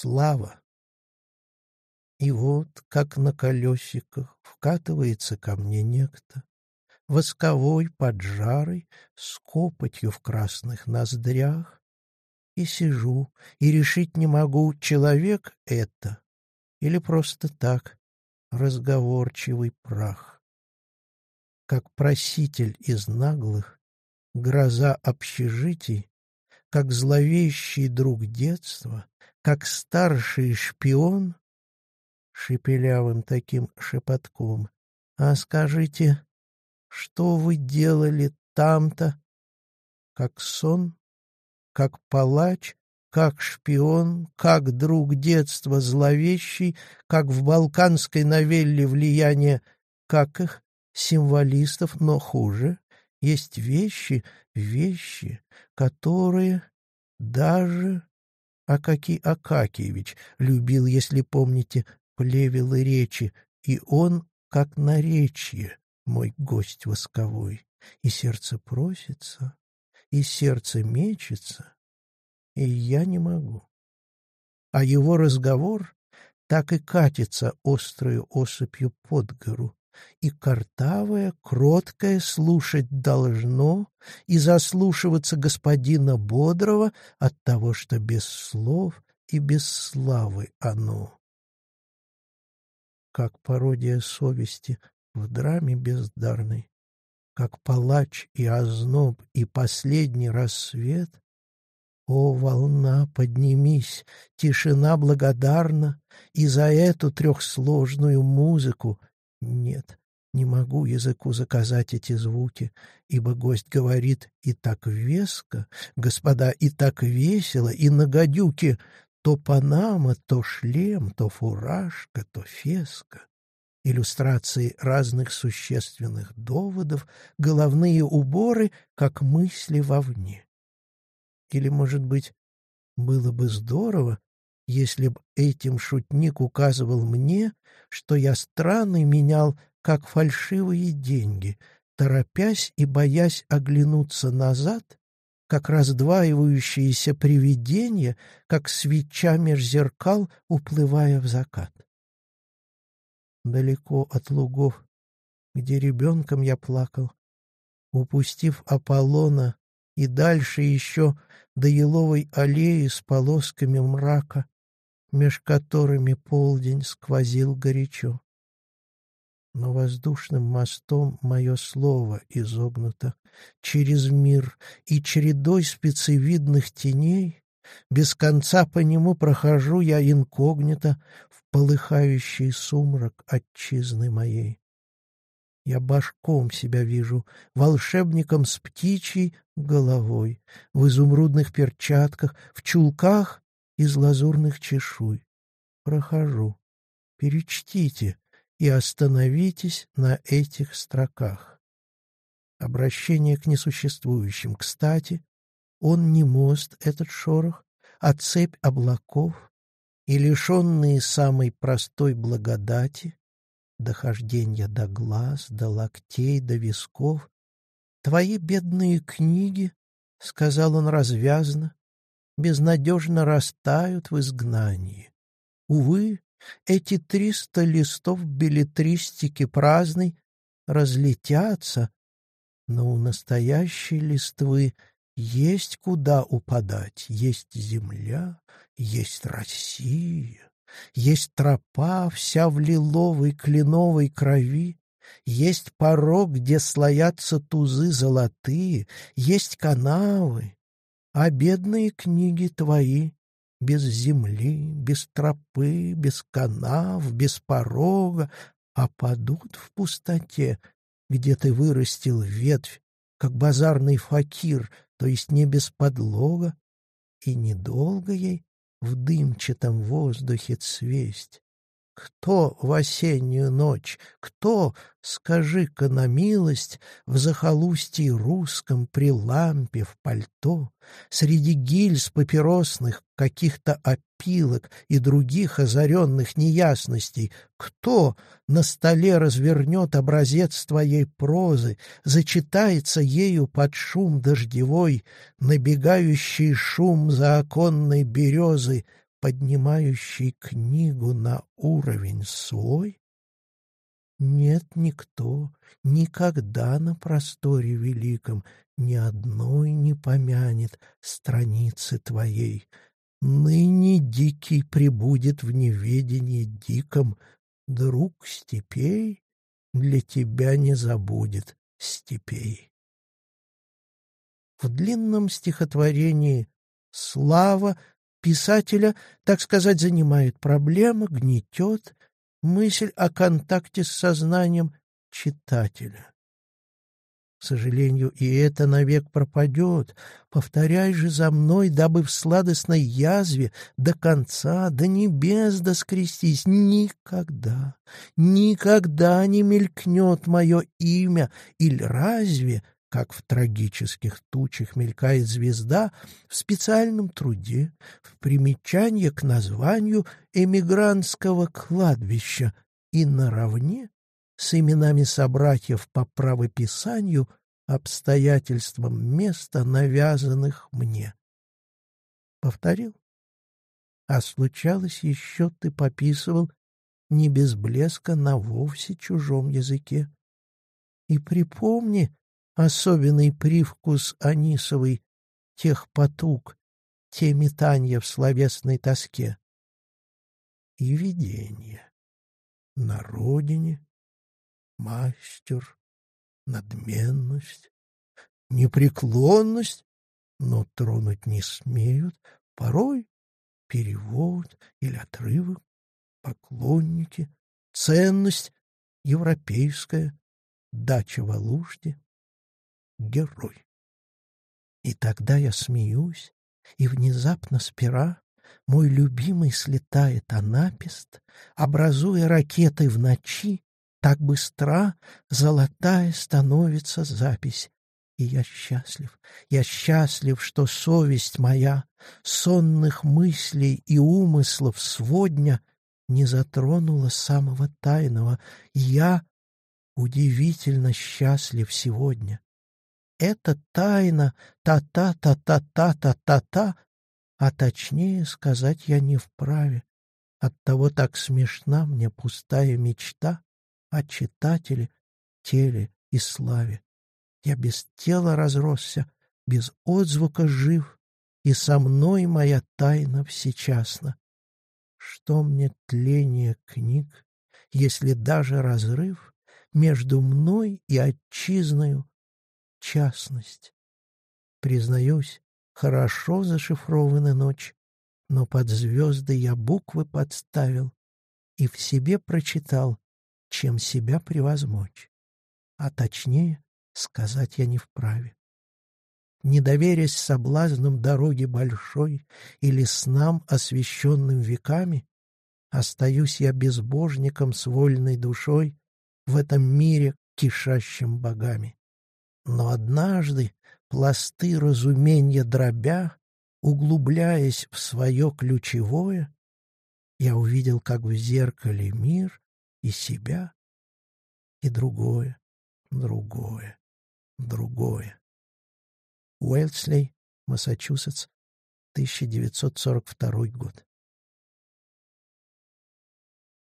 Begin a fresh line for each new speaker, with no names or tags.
слава. И вот, как на колесиках, вкатывается ко мне некто, восковой, поджарый, с копотью в красных ноздрях, и сижу, и решить не могу, человек это или просто так, разговорчивый прах. Как проситель из наглых, гроза общежитий, как зловещий друг детства, как старший шпион, шепелявым таким шепотком. «А скажите, что вы делали там-то?» Как сон, как палач, как шпион, как друг детства зловещий, как в балканской новелле влияние, как их, символистов, но хуже. Есть вещи, вещи, которые даже Акакий Акакиевич любил, если помните, плевелы речи, и он, как наречье, мой гость восковой, и сердце просится, и сердце мечется, и я не могу. А его разговор так и катится острою осыпью под гору, и картавое, кроткое слушать должно, и заслушиваться господина Бодрого от того, что без слов и без славы оно как пародия совести в драме бездарной, как палач и озноб и последний рассвет. О, волна, поднимись, тишина благодарна, и за эту трехсложную музыку нет, не могу языку заказать эти звуки, ибо гость говорит и так веско, господа, и так весело, и на гадюке то панама, то шлем, то фуражка, то феска. Иллюстрации разных существенных доводов, головные уборы, как мысли вовне. Или, может быть, было бы здорово, если б этим шутник указывал мне, что я странный менял, как фальшивые деньги, торопясь и боясь оглянуться назад как раздваивающиеся привидения, как свеча меж зеркал, уплывая в закат. Далеко от лугов, где ребенком я плакал, упустив Аполлона и дальше еще до еловой аллеи с полосками мрака, меж которыми полдень сквозил горячо но воздушным мостом мое слово изогнуто через мир, и чередой спецевидных теней без конца по нему прохожу я инкогнито в полыхающий сумрак отчизны моей. Я башком себя вижу, волшебником с птичьей головой, в изумрудных перчатках, в чулках из лазурных чешуй. Прохожу. Перечтите, и остановитесь на этих строках. Обращение к несуществующим. Кстати, он не мост, этот шорох, а цепь облаков, и лишенные самой простой благодати, дохождения до глаз, до локтей, до висков, твои бедные книги, — сказал он развязно, — безнадежно растают в изгнании. Увы, эти триста листов билетристики праздной разлетятся, но у настоящей листвы есть куда упадать, есть земля, есть Россия, есть тропа вся в лиловой кленовой крови, есть порог, где слоятся тузы золотые, есть канавы, а бедные книги твои без земли, без тропы, без канав, без порога, а падут в пустоте, где ты вырастил ветвь, как базарный факир, то есть не без подлога, и недолго ей в дымчатом воздухе цвесть. Кто в осеннюю ночь, кто, скажи-ка на милость, в захолустье русском при лампе в пальто, среди гильз папиросных каких-то опилок и других озаренных неясностей, кто на столе развернет образец твоей прозы, зачитается ею под шум дождевой, набегающий шум за оконной березы, поднимающий книгу на уровень свой? Нет никто, никогда на просторе великом ни одной не помянет страницы твоей. Ныне дикий прибудет в неведении диком, друг степей для тебя не забудет степей. В длинном стихотворении «Слава» писателя, так сказать, занимает проблема, гнетет мысль о контакте с сознанием читателя. К сожалению, и это навек пропадет. Повторяй же за мной, дабы в сладостной язве до конца, до небес доскрестись. Никогда, никогда не мелькнет мое имя, или разве, как в трагических тучах мелькает звезда, в специальном труде, в примечании к названию эмигрантского кладбища и наравне с именами собратьев по правописанию обстоятельствам места, навязанных мне. Повторил. А случалось еще ты пописывал не без блеска на вовсе чужом языке. И припомни особенный привкус анисовый тех потуг, те метания в словесной тоске. И видение на родине мастер, надменность, непреклонность, но тронуть не смеют, порой перевод или отрывок, поклонники, ценность европейская, дача в Алужде, герой. И тогда я смеюсь, и внезапно спира мой любимый слетает анапист, образуя ракеты в ночи, так быстра, золотая становится запись. И я счастлив, я счастлив, что совесть моя сонных мыслей и умыслов сводня не затронула самого тайного. Я удивительно счастлив сегодня. Это тайна та-та-та-та-та-та-та-та, а точнее сказать я не вправе. Оттого так смешна мне пустая мечта, о читателе, теле и славе. Я без тела разросся, без отзвука жив, и со мной моя тайна всечасна. Что мне тление книг, если даже разрыв между мной и отчизною — частность? Признаюсь, хорошо зашифрована ночь, но под звезды я буквы подставил и в себе прочитал чем себя превозмочь. А точнее сказать я не вправе. Не доверясь соблазнам дороги большой или снам, освященным веками, остаюсь я безбожником с вольной душой в этом мире, кишащим богами. Но однажды, пласты разумения дробя, углубляясь в свое ключевое, я увидел, как в зеркале мир и себя, и другое, другое, другое. Уэльсли, Массачусетс, 1942 год.